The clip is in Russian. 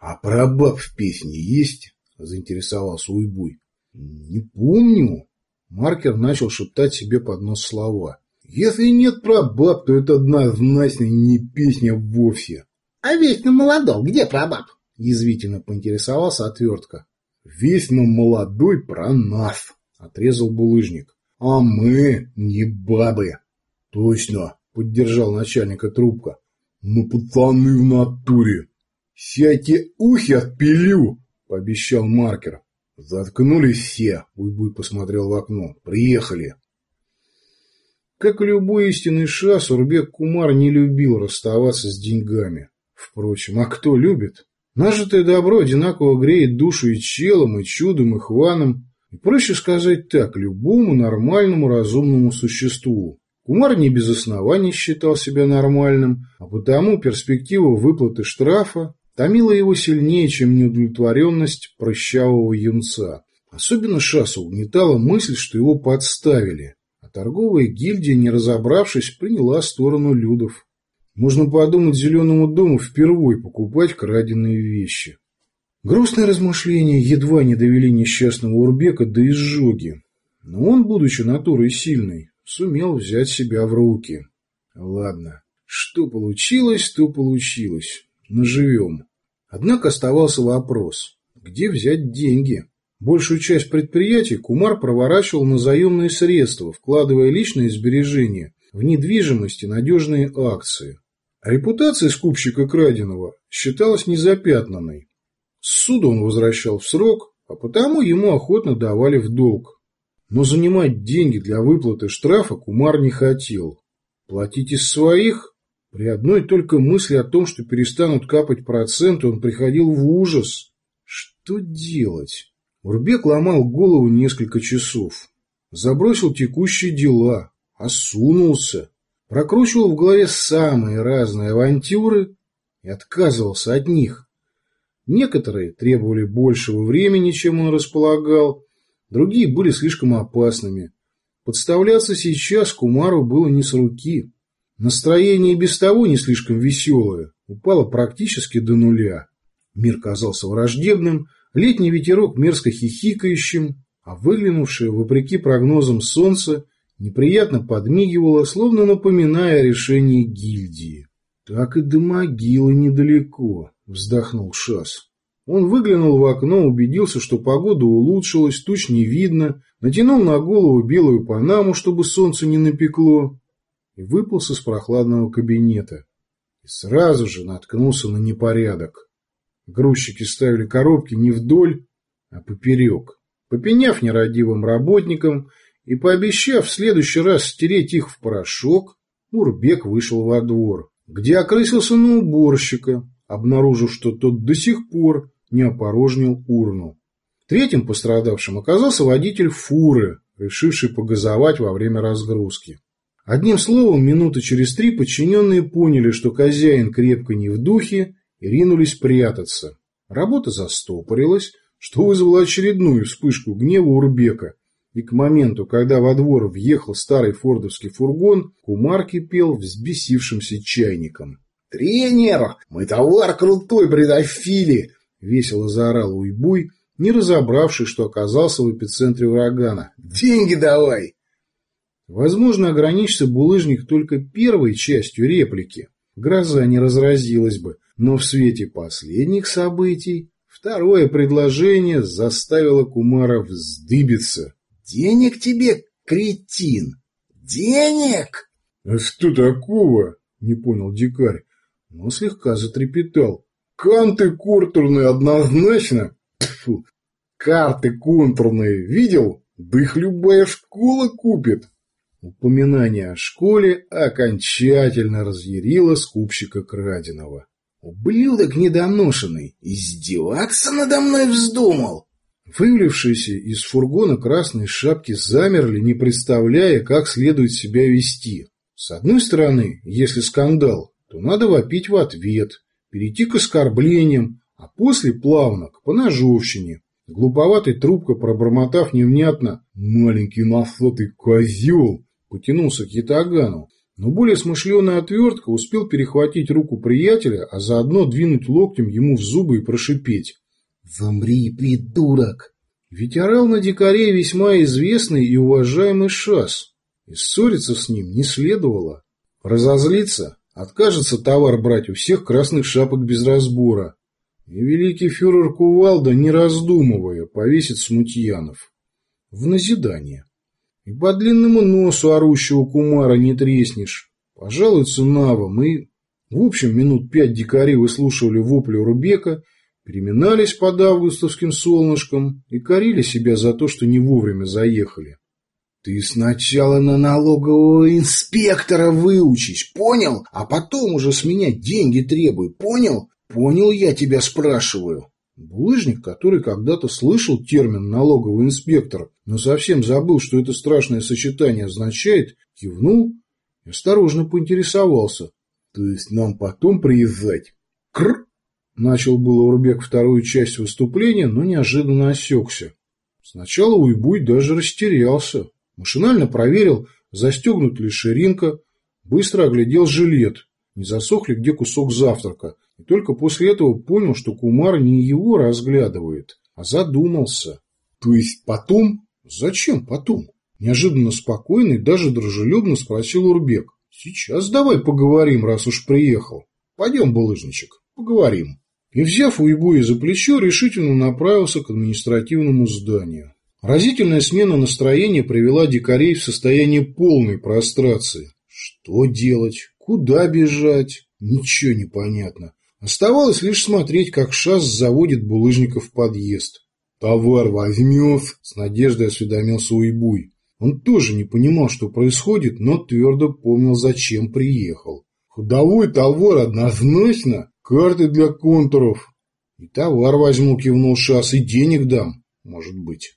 А про баб в песне есть? Заинтересовался Уйбуй. Не помню. Маркер начал шептать себе под нос слова. Если нет про баб, то это однозначно не песня вовсе. А вечно молодой, где про баб? Язвительно поинтересовался отвертка. Вечно молодой про нас, отрезал булыжник. А мы не бабы. Точно, поддержал начальника трубка. Мы пацаны в натуре. Сядьте ухи отпилю, пообещал маркер. Заткнулись все, Уйбуй посмотрел в окно. Приехали. Как и любой истинный шас, Урбек Кумар не любил расставаться с деньгами. Впрочем, а кто любит? Нажитое добро одинаково греет душу и челом, и чудом, и хваном. И проще сказать так, любому нормальному разумному существу. Кумар не без оснований считал себя нормальным, а потому перспектива выплаты штрафа томила его сильнее, чем неудовлетворенность прыщавого юнца. Особенно Шаса угнетала мысль, что его подставили, а торговая гильдия, не разобравшись, приняла сторону людов. Можно подумать, зеленому дому впервые покупать краденые вещи. Грустные размышления едва не довели несчастного Урбека до изжоги. Но он, будучи натурой сильной, сумел взять себя в руки. Ладно, что получилось, то получилось. Наживем. Однако оставался вопрос, где взять деньги? Большую часть предприятий Кумар проворачивал на заемные средства, вкладывая личные сбережения в недвижимость и надежные акции. Репутация скупщика краденого считалась незапятнанной. Суда он возвращал в срок, а потому ему охотно давали в долг. Но занимать деньги для выплаты штрафа Кумар не хотел. Платить из своих? При одной только мысли о том, что перестанут капать проценты, он приходил в ужас. Что делать? Урбек ломал голову несколько часов. Забросил текущие дела, осунулся, прокручивал в голове самые разные авантюры и отказывался от них. Некоторые требовали большего времени, чем он располагал, другие были слишком опасными. Подставляться сейчас Кумару было не с руки. Настроение без того не слишком веселое, упало практически до нуля. Мир казался враждебным, летний ветерок мерзко хихикающим, а выглянувшее, вопреки прогнозам солнце, неприятно подмигивало, словно напоминая о решении гильдии. «Так и до могилы недалеко», — вздохнул Шас. Он выглянул в окно, убедился, что погода улучшилась, туч не видно, натянул на голову белую панаму, чтобы солнце не напекло, и выполз из прохладного кабинета. И сразу же наткнулся на непорядок. Грузчики ставили коробки не вдоль, а поперек. Попеняв нерадивым работникам и пообещав в следующий раз стереть их в порошок, Урбек вышел во двор, где окрысился на уборщика, обнаружив, что тот до сих пор не опорожнил урну. Третьим пострадавшим оказался водитель фуры, решивший погазовать во время разгрузки. Одним словом, минуты через три подчиненные поняли, что хозяин крепко не в духе, и ринулись прятаться. Работа застопорилась, что вызвало очередную вспышку гнева Урбека, и к моменту, когда во двор въехал старый фордовский фургон, Кумар кипел взбесившимся чайником. «Тренер, мы товар крутой бредофили!» — весело заорал Уйбуй, не разобравшись, что оказался в эпицентре урагана. «Деньги давай!» Возможно, ограничится булыжник только первой частью реплики. Гроза не разразилась бы, но в свете последних событий второе предложение заставило Кумара вздыбиться. Денег тебе, кретин? Денег? А что такого? Не понял дикарь, но слегка затрепетал. Канты куртурные однозначно. Тьфу. Карты контурные видел? Да их любая школа купит. Упоминание о школе окончательно разъярило скупщика краденого. «Ублюдок недоношенный! Издеваться надо мной вздумал!» Вывалившиеся из фургона красные шапки замерли, не представляя, как следует себя вести. С одной стороны, если скандал, то надо вопить в ответ, перейти к оскорблениям, а после плавно к поножовщине. Глуповатый трубка, пробормотав невнятно «маленький насотый козел», потянулся к Ятагану, Но более смышленый отвертка успел перехватить руку приятеля, а заодно двинуть локтем ему в зубы и прошипеть. «Замри, придурок!» Ведь орал на дикаре весьма известный и уважаемый шас, и ссориться с ним не следовало. Разозлиться, откажется товар брать у всех красных шапок без разбора. И великий фюрер Кувалда, не раздумывая, повесит смутьянов. В назидание. И по длинному носу орущего кумара не треснешь. Пожалуйся навам и... В общем, минут пять дикари выслушивали вопли Рубека, переминались под августовским солнышком и корили себя за то, что не вовремя заехали. Ты сначала на налогового инспектора выучись, понял? А потом уже с меня деньги требуй, понял? Понял я тебя спрашиваю. Булыжник, который когда-то слышал термин «налоговый инспектор», но совсем забыл, что это страшное сочетание означает, кивнул и осторожно поинтересовался. То есть нам потом приезжать? Кр! Начал было Урбек вторую часть выступления, но неожиданно осекся. Сначала Уйбуй даже растерялся. Машинально проверил, застегнут ли ширинка, быстро оглядел жилет, не засох ли где кусок завтрака, и только после этого понял, что Кумар не его разглядывает, а задумался. То есть потом? Зачем потом? Неожиданно спокойно и даже дружелюбно спросил Урбек. Сейчас давай поговорим, раз уж приехал. Пойдем, булыжничек, поговорим. И, взяв Уйбуя за плечо, решительно направился к административному зданию. Разительная смена настроения привела дикарей в состояние полной прострации. Что делать? Куда бежать? Ничего не понятно. Оставалось лишь смотреть, как Шас заводит булыжников в подъезд. «Товар возьмет?» – с надеждой осведомился Уйбуй. Он тоже не понимал, что происходит, но твердо помнил, зачем приехал. «Ходовой товар однозначно, карты для контуров». «И товар возьму», – кивнул Шас, – «и денег дам, может быть».